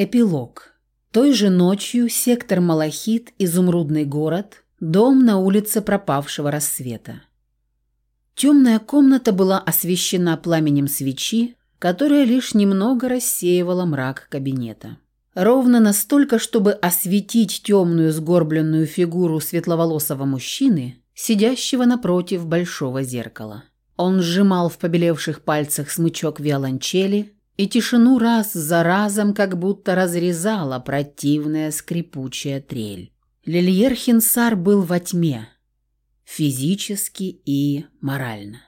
Эпилог. Той же ночью сектор Малахит, изумрудный город, дом на улице пропавшего рассвета. Темная комната была освещена пламенем свечи, которая лишь немного рассеивала мрак кабинета. Ровно настолько, чтобы осветить темную сгорбленную фигуру светловолосого мужчины, сидящего напротив большого зеркала. Он сжимал в побелевших пальцах смычок виолончели, и тишину раз за разом как будто разрезала противная скрипучая трель. Лильер Хинсар был во тьме, физически и морально.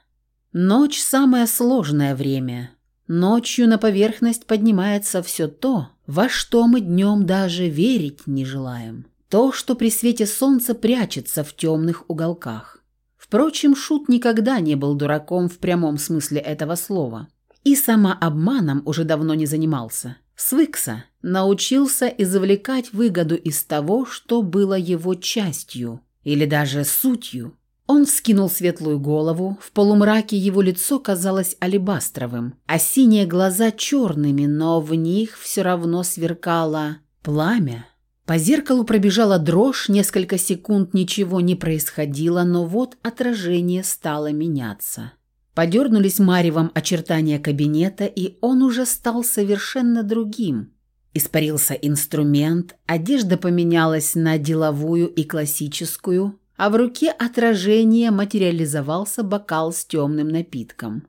Ночь – самое сложное время. Ночью на поверхность поднимается все то, во что мы днем даже верить не желаем. То, что при свете солнца прячется в темных уголках. Впрочем, Шут никогда не был дураком в прямом смысле этого слова – и самообманом уже давно не занимался. Свыкся, научился извлекать выгоду из того, что было его частью или даже сутью. Он вскинул светлую голову, в полумраке его лицо казалось алебастровым, а синие глаза черными, но в них все равно сверкало пламя. По зеркалу пробежала дрожь, несколько секунд ничего не происходило, но вот отражение стало меняться. Подернулись маревом очертания кабинета, и он уже стал совершенно другим. Испарился инструмент, одежда поменялась на деловую и классическую, а в руке отражения материализовался бокал с темным напитком.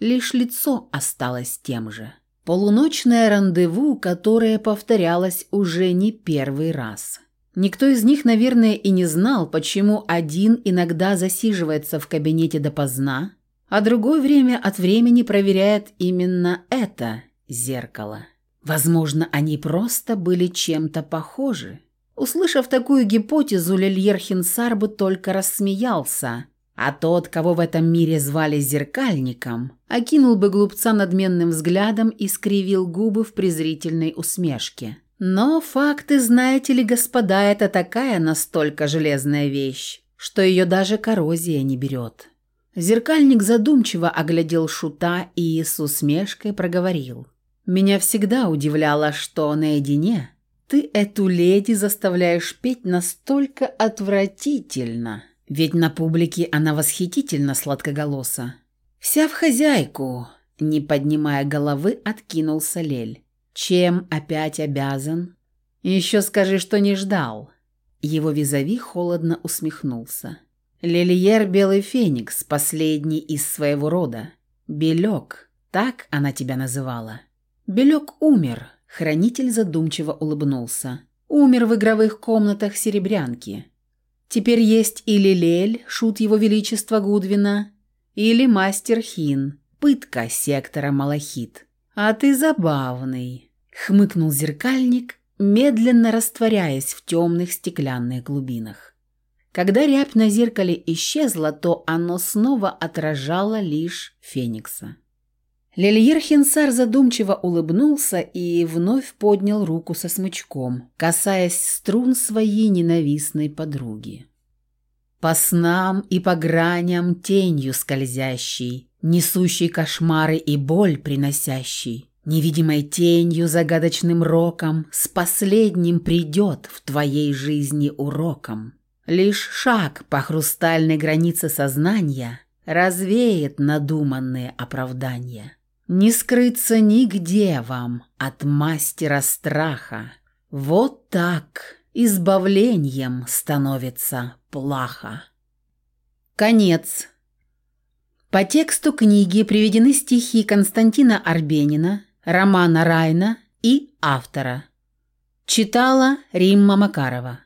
Лишь лицо осталось тем же. Полуночное рандеву, которое повторялось уже не первый раз. Никто из них, наверное, и не знал, почему один иногда засиживается в кабинете допоздна, а другой время от времени проверяет именно это зеркало. Возможно, они просто были чем-то похожи. Услышав такую гипотезу, Лильер Хинсар бы только рассмеялся, а тот, кого в этом мире звали зеркальником, окинул бы глупца надменным взглядом и скривил губы в презрительной усмешке. Но факты, знаете ли, господа, это такая настолько железная вещь, что ее даже коррозия не берет. Зеркальник задумчиво оглядел шута и с усмешкой проговорил. «Меня всегда удивляло, что наедине ты эту леди заставляешь петь настолько отвратительно, ведь на публике она восхитительно сладкоголоса. Вся в хозяйку», — не поднимая головы, откинулся Лель. «Чем опять обязан?» «Еще скажи, что не ждал». Его визави холодно усмехнулся. Лильер Белый Феникс, последний из своего рода. Белек, так она тебя называла. Белек умер, хранитель задумчиво улыбнулся. Умер в игровых комнатах Серебрянки. Теперь есть или Лель, шут его величества Гудвина, или мастер Хин, пытка сектора Малахит. А ты забавный, хмыкнул зеркальник, медленно растворяясь в темных стеклянных глубинах. Когда рябь на зеркале исчезла, то оно снова отражало лишь Феникса. Лильер Хинсар задумчиво улыбнулся и вновь поднял руку со смычком, касаясь струн своей ненавистной подруги. По снам и по граням тенью скользящей, несущей кошмары и боль приносящей, невидимой тенью загадочным роком с последним придет в твоей жизни уроком. Лишь шаг по хрустальной границе сознания развеет надуманные оправдания. Не скрыться нигде вам от мастера страха. Вот так избавлением становится плаха. Конец. По тексту книги приведены стихи Константина Арбенина, Романа Райна и автора. Читала Римма Макарова.